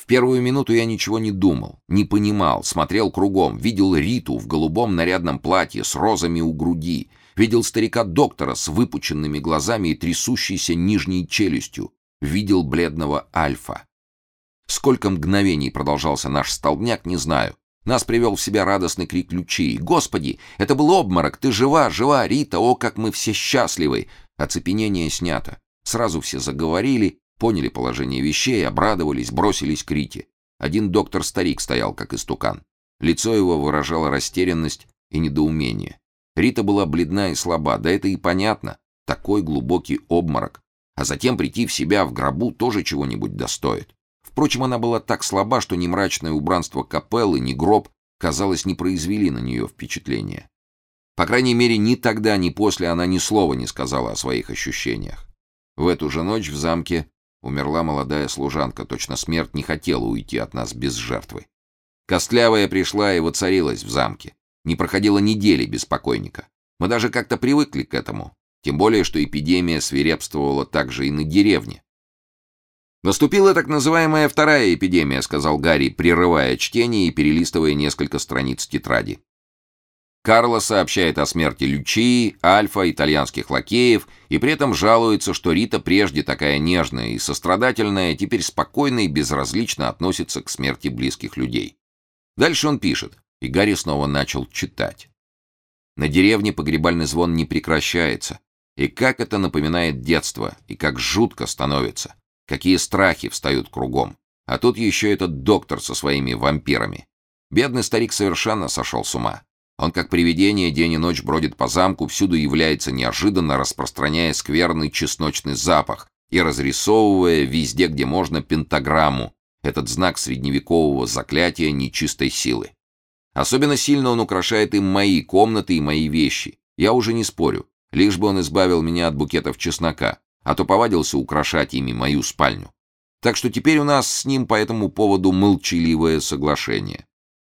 В первую минуту я ничего не думал, не понимал, смотрел кругом, видел Риту в голубом нарядном платье с розами у груди, видел старика-доктора с выпученными глазами и трясущейся нижней челюстью, видел бледного Альфа. Сколько мгновений продолжался наш столбняк, не знаю. Нас привел в себя радостный крик ключей. «Господи, это был обморок! Ты жива, жива, Рита! О, как мы все счастливы!» Оцепенение снято. Сразу все заговорили, поняли положение вещей, обрадовались, бросились к Рите. Один доктор-старик стоял, как истукан. Лицо его выражало растерянность и недоумение. Рита была бледна и слаба, да это и понятно. Такой глубокий обморок. А затем прийти в себя в гробу тоже чего-нибудь достоит. Впрочем, она была так слаба, что ни мрачное убранство капеллы, ни гроб, казалось, не произвели на нее впечатления. По крайней мере, ни тогда, ни после она ни слова не сказала о своих ощущениях. В эту же ночь в замке умерла молодая служанка, точно смерть не хотела уйти от нас без жертвы. Костлявая пришла и воцарилась в замке. Не проходило недели без покойника. Мы даже как-то привыкли к этому, тем более, что эпидемия свирепствовала также и на деревне. «Наступила так называемая вторая эпидемия», — сказал Гарри, прерывая чтение и перелистывая несколько страниц тетради. Карло сообщает о смерти Лючии, Альфа, итальянских лакеев, и при этом жалуется, что Рита, прежде такая нежная и сострадательная, теперь спокойно и безразлично относится к смерти близких людей. Дальше он пишет, и Гарри снова начал читать. На деревне погребальный звон не прекращается, и как это напоминает детство, и как жутко становится. Какие страхи встают кругом. А тут еще этот доктор со своими вампирами. Бедный старик совершенно сошел с ума. Он как привидение день и ночь бродит по замку, всюду является неожиданно, распространяя скверный чесночный запах и разрисовывая везде, где можно, пентаграмму, этот знак средневекового заклятия нечистой силы. Особенно сильно он украшает им мои комнаты и мои вещи. Я уже не спорю, лишь бы он избавил меня от букетов чеснока а то повадился украшать ими мою спальню. Так что теперь у нас с ним по этому поводу молчаливое соглашение.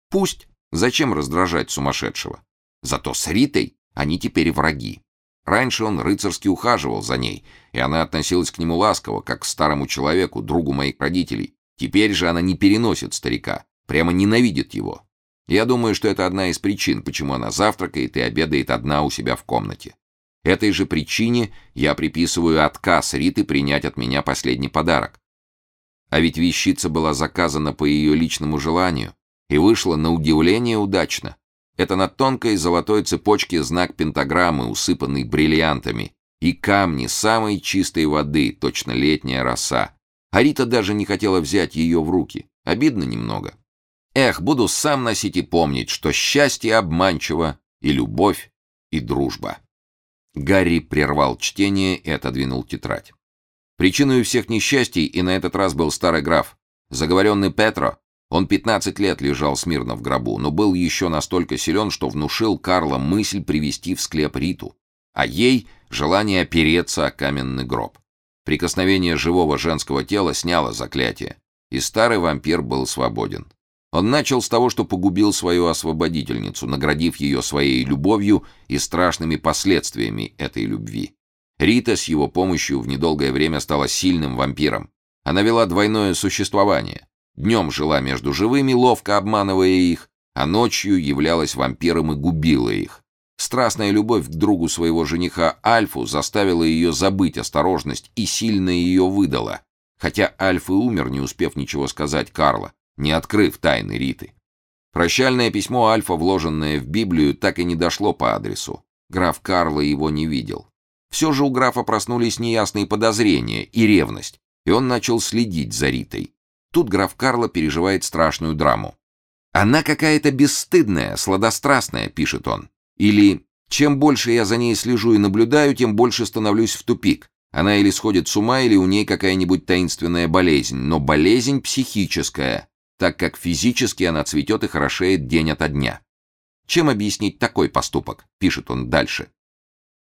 Пусть. Зачем раздражать сумасшедшего? Зато с Ритой они теперь враги. Раньше он рыцарски ухаживал за ней, и она относилась к нему ласково, как к старому человеку, другу моих родителей. Теперь же она не переносит старика, прямо ненавидит его. Я думаю, что это одна из причин, почему она завтракает и обедает одна у себя в комнате. Этой же причине я приписываю отказ Риты принять от меня последний подарок. А ведь вещица была заказана по ее личному желанию и вышла на удивление удачно. Это на тонкой золотой цепочке знак пентаграммы, усыпанный бриллиантами, и камни самой чистой воды, точно летняя роса. А Рита даже не хотела взять ее в руки. Обидно немного. Эх, буду сам носить и помнить, что счастье обманчиво, и любовь, и дружба. Гарри прервал чтение и отодвинул тетрадь. Причиной всех несчастий и на этот раз был старый граф. Заговоренный Петро, он 15 лет лежал смирно в гробу, но был еще настолько силен, что внушил Карла мысль привести в склеп Риту, а ей желание опереться о каменный гроб. Прикосновение живого женского тела сняло заклятие, и старый вампир был свободен. Он начал с того, что погубил свою освободительницу, наградив ее своей любовью и страшными последствиями этой любви. Рита с его помощью в недолгое время стала сильным вампиром. Она вела двойное существование. Днем жила между живыми, ловко обманывая их, а ночью являлась вампиром и губила их. Страстная любовь к другу своего жениха Альфу заставила ее забыть осторожность и сильно ее выдала. Хотя Альф и умер, не успев ничего сказать Карла, не открыв тайны Риты. Прощальное письмо Альфа, вложенное в Библию, так и не дошло по адресу. Граф Карло его не видел. Все же у графа проснулись неясные подозрения и ревность, и он начал следить за Ритой. Тут граф Карло переживает страшную драму. «Она какая-то бесстыдная, сладострастная», — пишет он. Или «Чем больше я за ней слежу и наблюдаю, тем больше становлюсь в тупик. Она или сходит с ума, или у ней какая-нибудь таинственная болезнь, но болезнь психическая, так как физически она цветет и хорошеет день ото дня. Чем объяснить такой поступок? Пишет он дальше.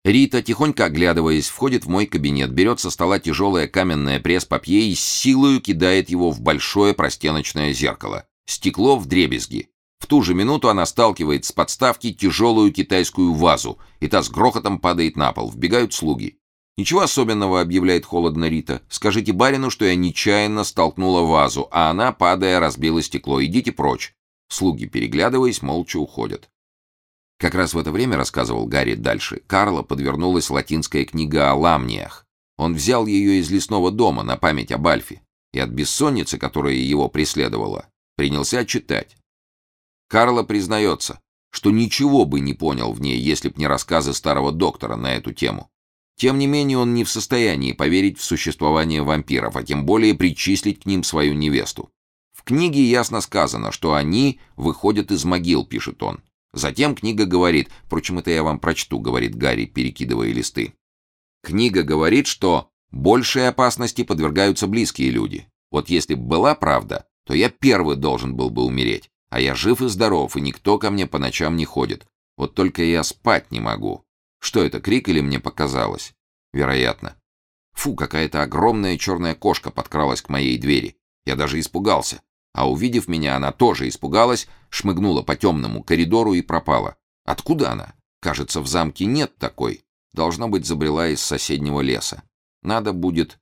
Рита, тихонько оглядываясь, входит в мой кабинет, берет со стола тяжелое каменное пресс-папье и с силою кидает его в большое простеночное зеркало. Стекло в дребезги. В ту же минуту она сталкивает с подставки тяжелую китайскую вазу, и та с грохотом падает на пол. Вбегают слуги. «Ничего особенного», — объявляет холодно Рита. «Скажите барину, что я нечаянно столкнула вазу, а она, падая, разбила стекло. Идите прочь». Слуги, переглядываясь, молча уходят. Как раз в это время, рассказывал Гарри дальше, Карла подвернулась латинская книга о ламниях. Он взял ее из лесного дома на память об Альфе и от бессонницы, которая его преследовала, принялся читать. Карла признается, что ничего бы не понял в ней, если б не рассказы старого доктора на эту тему. Тем не менее, он не в состоянии поверить в существование вампиров, а тем более причислить к ним свою невесту. В книге ясно сказано, что они выходят из могил, пишет он. Затем книга говорит, впрочем, это я вам прочту, говорит Гарри, перекидывая листы. Книга говорит, что большей опасности подвергаются близкие люди. Вот если бы была правда, то я первый должен был бы умереть, а я жив и здоров, и никто ко мне по ночам не ходит. Вот только я спать не могу. Что это, крик или мне показалось? Вероятно. Фу, какая-то огромная черная кошка подкралась к моей двери. Я даже испугался. А увидев меня, она тоже испугалась, шмыгнула по темному коридору и пропала. Откуда она? Кажется, в замке нет такой. Должно быть, забрела из соседнего леса. Надо будет